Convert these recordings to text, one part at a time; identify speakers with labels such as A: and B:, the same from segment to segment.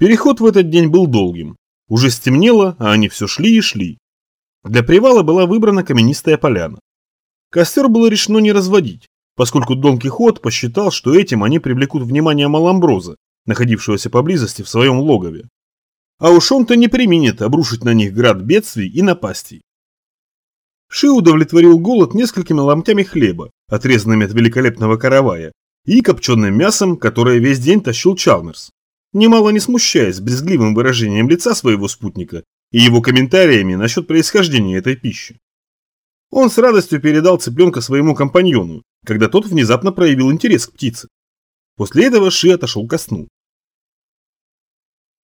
A: Переход в этот день был долгим. Уже стемнело, а они все шли и шли. Для привала была выбрана каменистая поляна. Костер было решено не разводить, поскольку Дон Кихот посчитал, что этим они привлекут внимание Маламброза, находившегося поблизости в своем логове. А уж он-то не применит обрушить на них град бедствий и напастей. Ши удовлетворил голод несколькими ломтями хлеба, отрезанными от великолепного каравая, и копченым мясом, которое весь день тащил Чалмерс, немало не смущаясь брезгливым выражением лица своего спутника и его комментариями насчет происхождения этой пищи. Он с радостью передал цыпленка своему компаньону, когда тот внезапно проявил интерес к птице. После этого Ши отошел ко сну.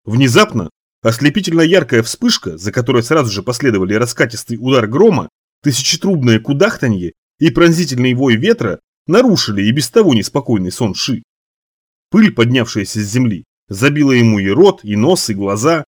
A: Внезапно ослепительно яркая вспышка, за которой сразу же последовали раскатистый удар грома, тысячетрубное кудахтанье и пронзительный вой ветра нарушили и без того неспокойный сон Ши. Пыль, поднявшаяся с земли, забила ему и рот, и нос, и глаза.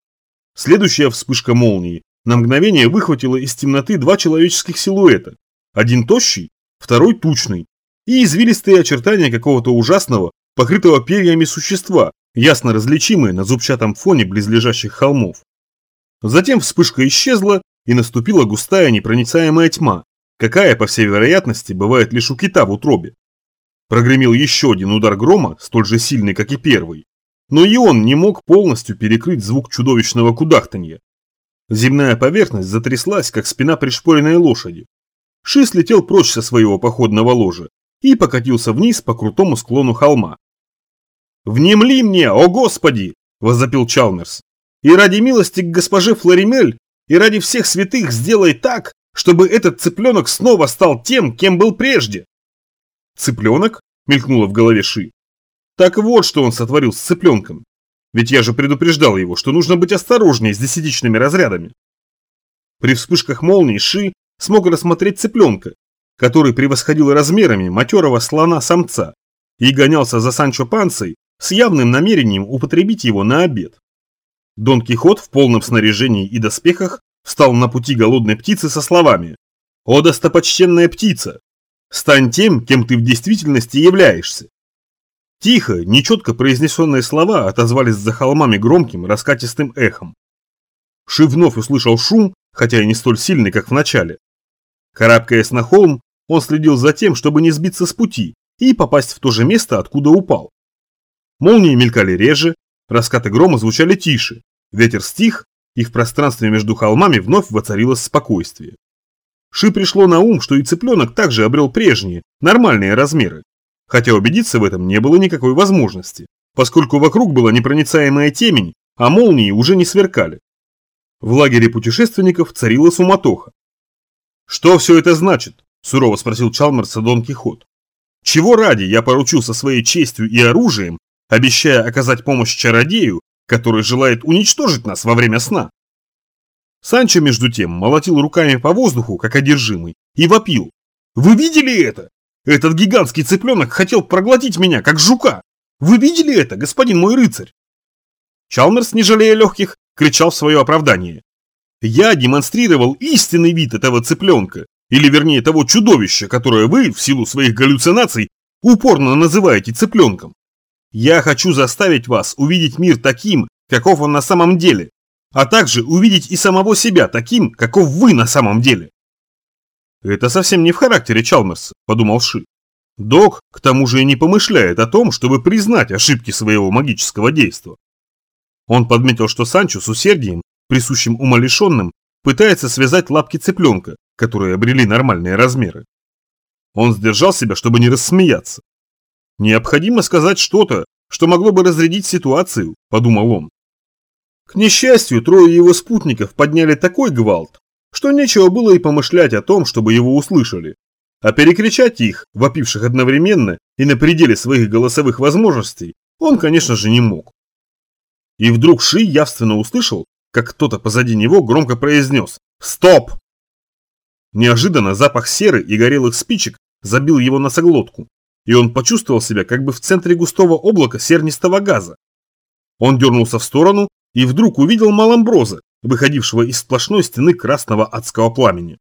A: Следующая вспышка молнии на мгновение выхватила из темноты два человеческих силуэта. Один тощий, второй тучный. И извилистые очертания какого-то ужасного, покрытого перьями существа, ясно различимые на зубчатом фоне близлежащих холмов. Затем вспышка исчезла, и наступила густая непроницаемая тьма, какая, по всей вероятности, бывает лишь у кита в утробе. Прогремел еще один удар грома, столь же сильный, как и первый. Но и он не мог полностью перекрыть звук чудовищного кудахтанья. Земная поверхность затряслась, как спина пришпоренной лошади. Ши слетел прочь со своего походного ложа и покатился вниз по крутому склону холма. «Внемли мне, о господи!» – возопил Чалмерс. «И ради милости к госпоже Флоримель, и ради всех святых сделай так, чтобы этот цыпленок снова стал тем, кем был прежде!» «Цыпленок?» – мелькнуло в голове Ши. «Так вот, что он сотворил с цыпленком. Ведь я же предупреждал его, что нужно быть осторожнее с десятичными разрядами. При вспышках молнии Ши смог рассмотреть цыпленка, который превосходил размерами матерого слона-самца и гонялся за Санчо Панцей с явным намерением употребить его на обед. Дон Кихот в полном снаряжении и доспехах встал на пути голодной птицы со словами «О, достопочтенная птица! Стань тем, кем ты в действительности являешься, Тихо, нечетко произнесенные слова отозвались за холмами громким, раскатистым эхом. Ши вновь услышал шум, хотя и не столь сильный, как в начале. Карабкаясь на холм, он следил за тем, чтобы не сбиться с пути и попасть в то же место, откуда упал. Молнии мелькали реже, раскаты грома звучали тише, ветер стих, и в пространстве между холмами вновь воцарилось спокойствие. Ши пришло на ум, что и цыпленок также обрел прежние, нормальные размеры, хотя убедиться в этом не было никакой возможности, поскольку вокруг была непроницаемая темень, а молнии уже не сверкали. В лагере путешественников царила суматоха. «Что все это значит?» – сурово спросил Чалмерса Дон Кихот. «Чего ради я поручился своей честью и оружием, обещая оказать помощь чародею, который желает уничтожить нас во время сна?» Санчо, между тем, молотил руками по воздуху, как одержимый, и вопил. «Вы видели это? Этот гигантский цыпленок хотел проглотить меня, как жука. Вы видели это, господин мой рыцарь? Чалмерс, не жалея легких, кричал в свое оправдание. Я демонстрировал истинный вид этого цыпленка, или вернее того чудовища, которое вы, в силу своих галлюцинаций, упорно называете цыпленком. Я хочу заставить вас увидеть мир таким, каков он на самом деле, а также увидеть и самого себя таким, каков вы на самом деле. Это совсем не в характере Чалмерса, подумал Ши. Док, к тому же, и не помышляет о том, чтобы признать ошибки своего магического действа. Он подметил, что Санчо с усердием, присущим умалишенным, пытается связать лапки цыпленка, которые обрели нормальные размеры. Он сдержал себя, чтобы не рассмеяться. Необходимо сказать что-то, что могло бы разрядить ситуацию, подумал он. К несчастью, трое его спутников подняли такой гвалт, что нечего было и помышлять о том, чтобы его услышали. А перекричать их, вопивших одновременно и на пределе своих голосовых возможностей, он, конечно же, не мог. И вдруг Ши явственно услышал, как кто-то позади него громко произнес «Стоп!». Неожиданно запах серы и горелых спичек забил его носоглотку, и он почувствовал себя как бы в центре густого облака сернистого газа. Он дернулся в сторону и вдруг увидел Маламброза, выходившего из сплошной стены красного адского пламени.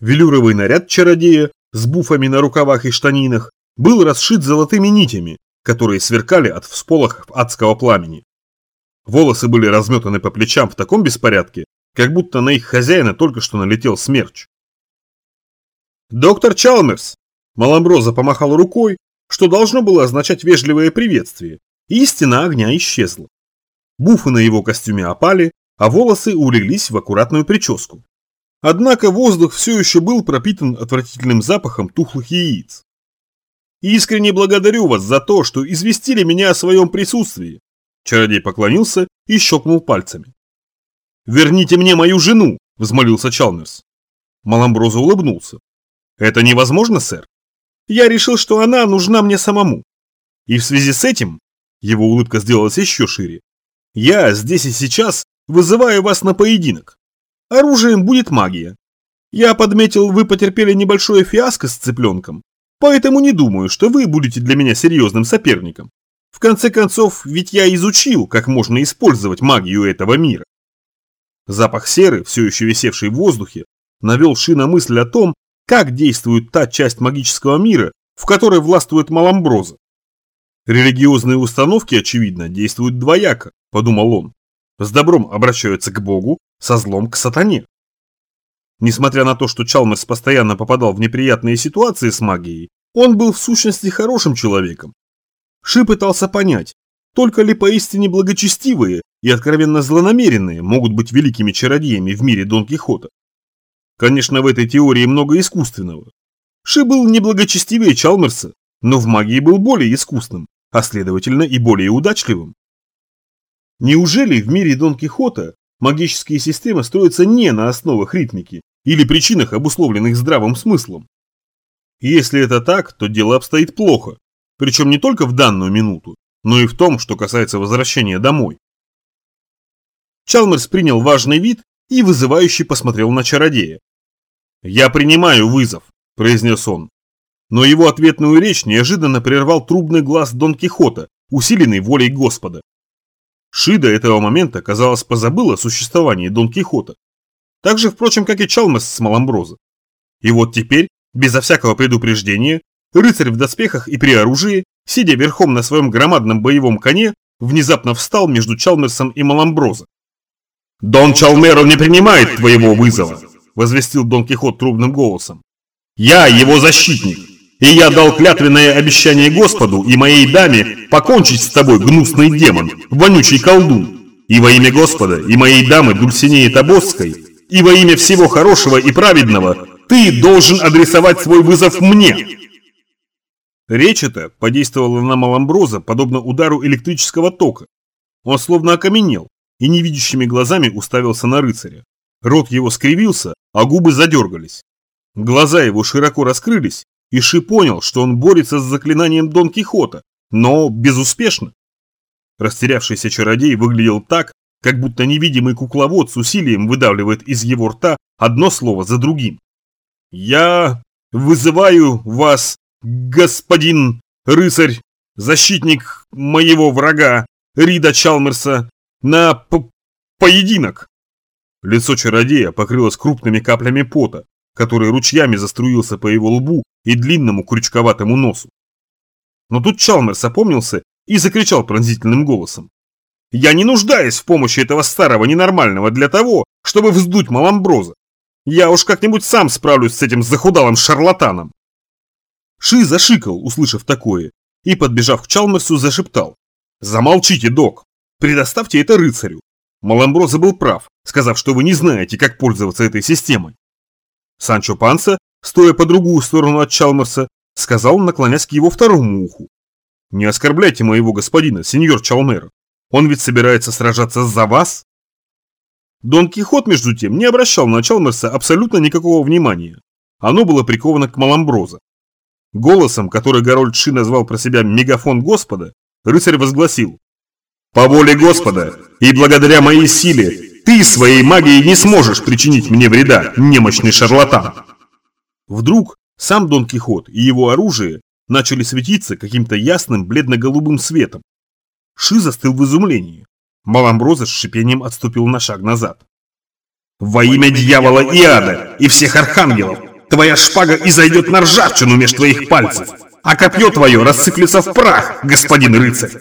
A: Велюровый наряд чародея с буфами на рукавах и штанинах был расшит золотыми нитями, которые сверкали от всполохов адского пламени. Волосы были разметаны по плечам в таком беспорядке, как будто на их хозяина только что налетел смерч. «Доктор Чалмерс!» Маламброза помахал рукой, что должно было означать вежливое приветствие, и стена огня исчезла. Буфы на его костюме опали, а волосы улеглись в аккуратную прическу. Однако воздух все еще был пропитан отвратительным запахом тухлых яиц. «Искренне благодарю вас за то, что известили меня о своем присутствии», Чародей поклонился и щелкнул пальцами. «Верните мне мою жену!» – взмолился Чалмерс. Маламброза улыбнулся. «Это невозможно, сэр. Я решил, что она нужна мне самому. И в связи с этим...» Его улыбка сделалась еще шире. «Я здесь и сейчас вызываю вас на поединок. Оружием будет магия. Я подметил, вы потерпели небольшое фиаско с цыпленком, поэтому не думаю, что вы будете для меня серьезным соперником. В конце концов, ведь я изучил, как можно использовать магию этого мира. Запах серы, все еще висевший в воздухе, навел Ши на мысль о том, как действует та часть магического мира, в которой властвует Маламброза. Религиозные установки, очевидно, действуют двояко, подумал он. С добром обращаются к Богу, со злом к сатане. Несмотря на то, что Чалмерс постоянно попадал в неприятные ситуации с магией, он был в сущности хорошим человеком. Ши пытался понять, только ли поистине благочестивые и откровенно злонамеренные могут быть великими чародеями в мире Дон Кихота. Конечно, в этой теории много искусственного. Ши был неблагочестивее Чалмерса, но в магии был более искусным, а следовательно и более удачливым. Неужели в мире Дон Кихота магические системы строятся не на основах ритмики или причинах, обусловленных здравым смыслом? Если это так, то дело обстоит плохо, причем не только в данную минуту, но и в том, что касается возвращения домой. Чалмерс принял важный вид и вызывающе посмотрел на чародея. «Я принимаю вызов», – произнес он. Но его ответную речь неожиданно прервал трубный глаз Дон Кихота, усиленный волей Господа. Ши до этого момента, казалось, позабыл о существовании Дон Кихота. Так же, впрочем, как и Чалмас с Маламброза. И вот теперь, безо всякого предупреждения, рыцарь в доспехах и при оружии, сидя верхом на своем громадном боевом коне, внезапно встал между Чалмерсом и Маламброза. «Дон Чалмеро не принимает твоего вызова», – возвестил Дон Кихот трубным голосом. «Я его защитник, и я дал клятвенное обещание Господу и моей даме покончить с тобой, гнусный демон, вонючий колдун. И во имя Господа и моей дамы Дульсинеи Тобосской, и во имя всего хорошего и праведного, ты должен адресовать свой вызов мне». Речь эта подействовала на Маламброза подобно удару электрического тока. Он словно окаменел и невидящими глазами уставился на рыцаря. Рот его скривился, а губы задергались. Глаза его широко раскрылись, и Ши понял, что он борется с заклинанием Дон Кихота, но безуспешно. Растерявшийся чародей выглядел так, как будто невидимый кукловод с усилием выдавливает из его рта одно слово за другим. «Я вызываю вас, господин рыцарь, защитник моего врага, Рида Чалмерса, на по поединок!» Лицо чародея покрылось крупными каплями пота, который ручьями заструился по его лбу и длинному крючковатому носу. Но тут Чалмерс опомнился и закричал пронзительным голосом. «Я не нуждаюсь в помощи этого старого ненормального для того, чтобы вздуть Маламброза. Я уж как-нибудь сам справлюсь с этим захудалым шарлатаном». Ши зашикал, услышав такое, и, подбежав к Чалмерсу, зашептал. «Замолчите, док! Предоставьте это рыцарю!» Маламброза был прав, сказав, что вы не знаете, как пользоваться этой системой. Санчо Панса, стоя по другую сторону от Чалмерса, сказал, наклонясь к его второму уху. «Не оскорбляйте моего господина, сеньор Чалмер. Он ведь собирается сражаться за вас?» Дон Кихот, между тем, не обращал на Чалмерса абсолютно никакого внимания. Оно было приковано к Маламброза. Голосом, который Гарольд Ши назвал про себя «мегафон Господа», рыцарь возгласил «По воле Господа и благодаря моей силе ты своей магией не сможешь причинить мне вреда, немощный шарлатан!» Вдруг сам Дон Кихот и его оружие начали светиться каким-то ясным бледно-голубым светом. Ши застыл в изумлении. Маламброза с шипением отступил на шаг назад. «Во имя дьявола и ада и всех архангелов, твоя шпага изойдет на ржавчину меж твоих пальцев, а копье твое рассыплется в прах, господин рыцарь!»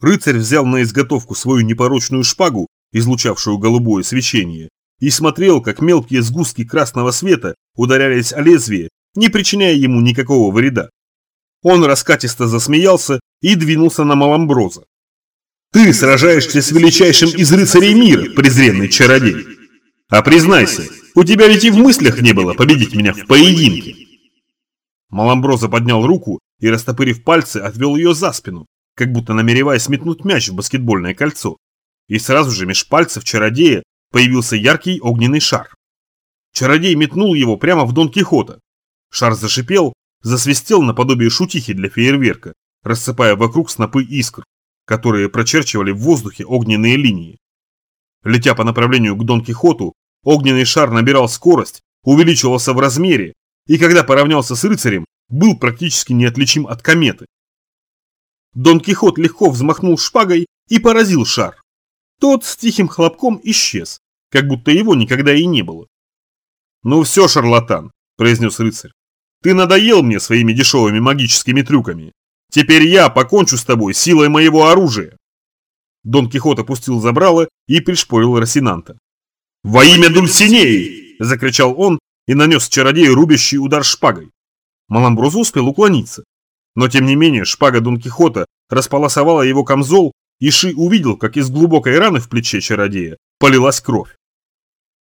A: Рыцарь взял на изготовку свою непорочную шпагу, излучавшую голубое свечение, и смотрел, как мелкие сгустки красного света ударялись о лезвие, не причиняя ему никакого вреда. Он раскатисто засмеялся и двинулся на Маламброза. «Ты сражаешься с величайшим из рыцарей мира, презренный чародей! А признайся, у тебя ведь и в мыслях не было победить меня в поединке!» Маламброза поднял руку и, растопырив пальцы, отвел ее за спину, как будто намереваясь метнуть мяч в баскетбольное кольцо. И сразу же меж пальцев чародея появился яркий огненный шар. Чародей метнул его прямо в Дон Кихота. Шар зашипел, засвистел наподобие шутихи для фейерверка, рассыпая вокруг снопы искр, которые прочерчивали в воздухе огненные линии. Летя по направлению к Дон Кихоту, огненный шар набирал скорость, увеличивался в размере, и когда поравнялся с рыцарем, был практически неотличим от кометы. Дон Кихот легко взмахнул шпагой и поразил шар. Тот с тихим хлопком исчез, как будто его никогда и не было. «Ну все, шарлатан», – произнес рыцарь, – «ты надоел мне своими дешевыми магическими трюками. Теперь я покончу с тобой силой моего оружия». Дон Кихот опустил забрало и пришпорил Росинанта. «Во имя Дульсинеи!» – закричал он и нанес чародею рубящий удар шпагой. Маламброза успел уклониться. Но тем не менее шпага Дон Кихота располосовала его камзол, и Ши увидел, как из глубокой раны в плече чародея полилась кровь.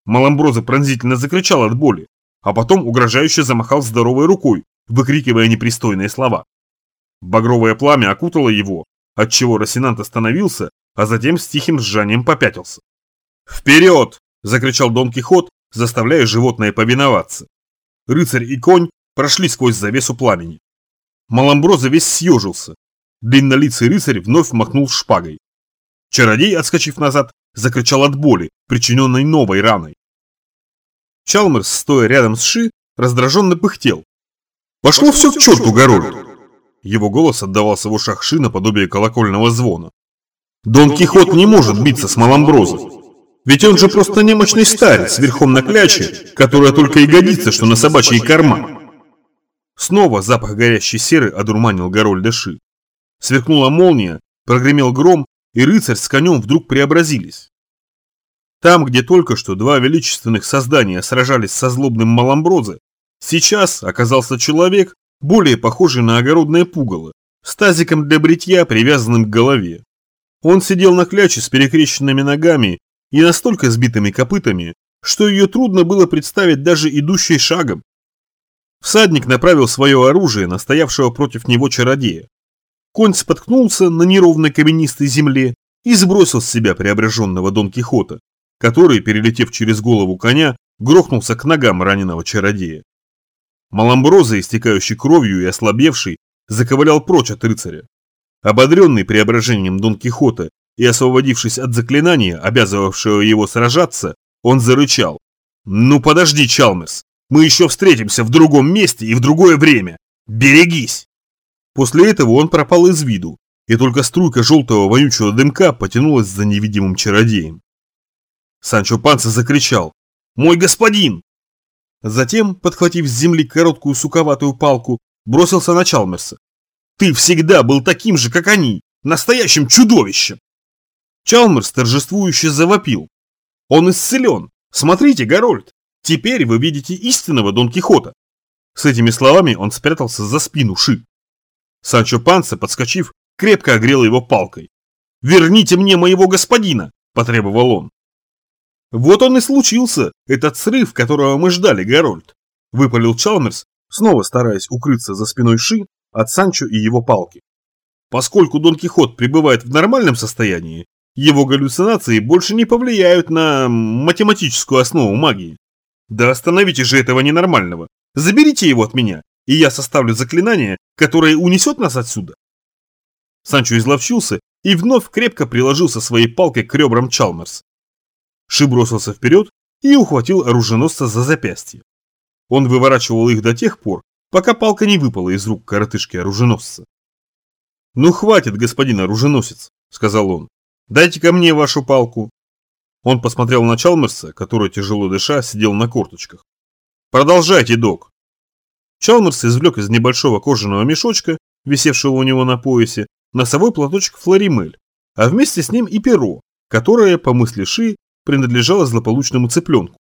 A: Маламброза пронзительно закричал от боли, а потом угрожающе замахал здоровой рукой, выкрикивая непристойные слова. Багровое пламя окутало его, отчего Росинант остановился, а затем с тихим сжанием попятился. «Вперед!» – закричал Дон Кихот, заставляя животное повиноваться. Рыцарь и конь прошли сквозь завесу пламени. Маламброза весь съежился. Длиннолицый рыцарь вновь махнул шпагой. Чародей, отскочив назад, закричал от боли, причиненной новой раной. Чалмерс, стоя рядом с Ши, раздраженно пыхтел. «Пошло все к черту, Гарольд!» Его голос отдавался в ушах Ши наподобие колокольного звона. «Дон Кихот не может биться с Маламброзом. Ведь он же просто немощный старец, верхом на кляче, которая только и годится, что на собачий карман. Снова запах горящей серы одурманил Гарольда Ши. Сверкнула молния, прогремел гром, и рыцарь с конем вдруг преобразились. Там, где только что два величественных создания сражались со злобным Маламброзе, сейчас оказался человек, более похожий на огородное пугало, с тазиком для бритья, привязанным к голове. Он сидел на кляче с перекрещенными ногами и настолько сбитыми копытами, что ее трудно было представить даже идущей шагом. Всадник направил свое оружие на стоявшего против него чародея. Конь споткнулся на неровной каменистой земле и сбросил с себя преображенного Дон Кихота, который, перелетев через голову коня, грохнулся к ногам раненого чародея. Маламброза, истекающий кровью и ослабевший, заковылял прочь от рыцаря. Ободренный преображением Дон Кихота и освободившись от заклинания, обязывавшего его сражаться, он зарычал. «Ну подожди, Чалмерс, мы еще встретимся в другом месте и в другое время. Берегись!» После этого он пропал из виду, и только струйка желтого вонючего дымка потянулась за невидимым чародеем. Санчо Панса закричал «Мой господин!» Затем, подхватив с земли короткую суковатую палку, бросился на Чалмерса. «Ты всегда был таким же, как они, настоящим чудовищем!» Чалмерс торжествующе завопил. «Он исцелен! Смотрите, Гарольд! Теперь вы видите истинного Дон Кихота!» С этими словами он спрятался за спину Ши. Санчо Панса, подскочив, крепко огрел его палкой. «Верните мне моего господина!» – потребовал он. «Вот он и случился, этот срыв, которого мы ждали, Гарольд!» – выпалил Чалмерс, снова стараясь укрыться за спиной Ши от Санчо и его палки. Поскольку Дон Кихот пребывает в нормальном состоянии, его галлюцинации больше не повлияют на математическую основу магии. Да остановите же этого ненормального. Заберите его от меня, и я составлю заклинание, которое унесет нас отсюда. Санчо изловчился и вновь крепко приложился своей палкой к ребрам Чалмерс. Ши бросился вперед и ухватил оруженосца за запястье. Он выворачивал их до тех пор, пока палка не выпала из рук коротышки оруженосца. «Ну хватит, господин оруженосец», — сказал он. Дайте ко мне вашу палку. Он посмотрел на Чалмерса, который, тяжело дыша, сидел на корточках. Продолжайте, док. Чалмерс извлек из небольшого кожаного мешочка, висевшего у него на поясе, носовой платочек Флоримель а вместе с ним и перо, которое, по мысли Ши, принадлежало злополучному цыпленку.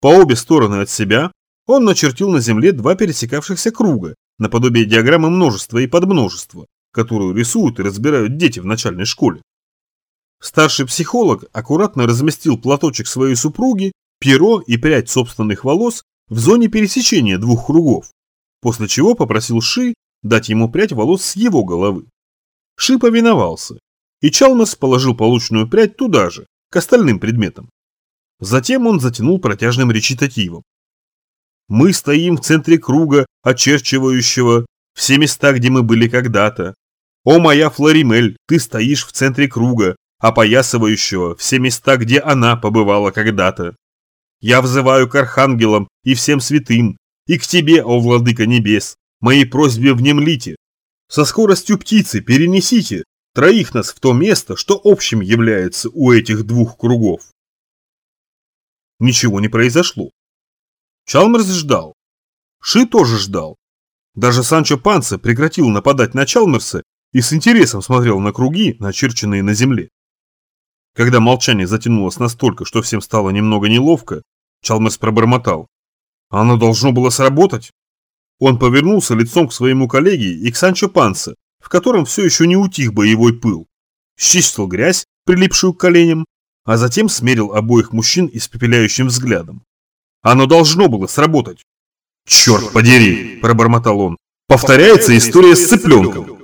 A: По обе стороны от себя он начертил на земле два пересекавшихся круга, наподобие диаграммы множества и подмножества, которую рисуют и разбирают дети в начальной школе. Старший психолог аккуратно разместил платочек своей супруги, перо и прядь собственных волос в зоне пересечения двух кругов, после чего попросил Ши дать ему прядь волос с его головы. Ши повиновался, и Чалмас положил полученную прядь туда же, к остальным предметам. Затем он затянул протяжным речитативом. «Мы стоим в центре круга, очерчивающего все места, где мы были когда-то. О, моя Флоримель, ты стоишь в центре круга, опоясывающего все места, где она побывала когда-то. Я взываю к архангелам и всем святым, и к тебе, о владыка небес, моей просьбе внемлите. Со скоростью птицы перенесите троих нас в то место, что общим является у этих двух кругов. Ничего не произошло. Чалмерс ждал. Ши тоже ждал. Даже Санчо Панса прекратил нападать на Чалмерса и с интересом смотрел на круги, начерченные на земле. Когда молчание затянулось настолько, что всем стало немного неловко, Чалмерс пробормотал. Оно должно было сработать. Он повернулся лицом к своему коллеге и к Санчо Пансе, в котором все еще не утих боевой пыл. Счистил грязь, прилипшую к коленям, а затем смерил обоих мужчин испепеляющим взглядом. Оно должно было сработать. «Черт подери!» – пробормотал он. «Повторяется история с цыпленком.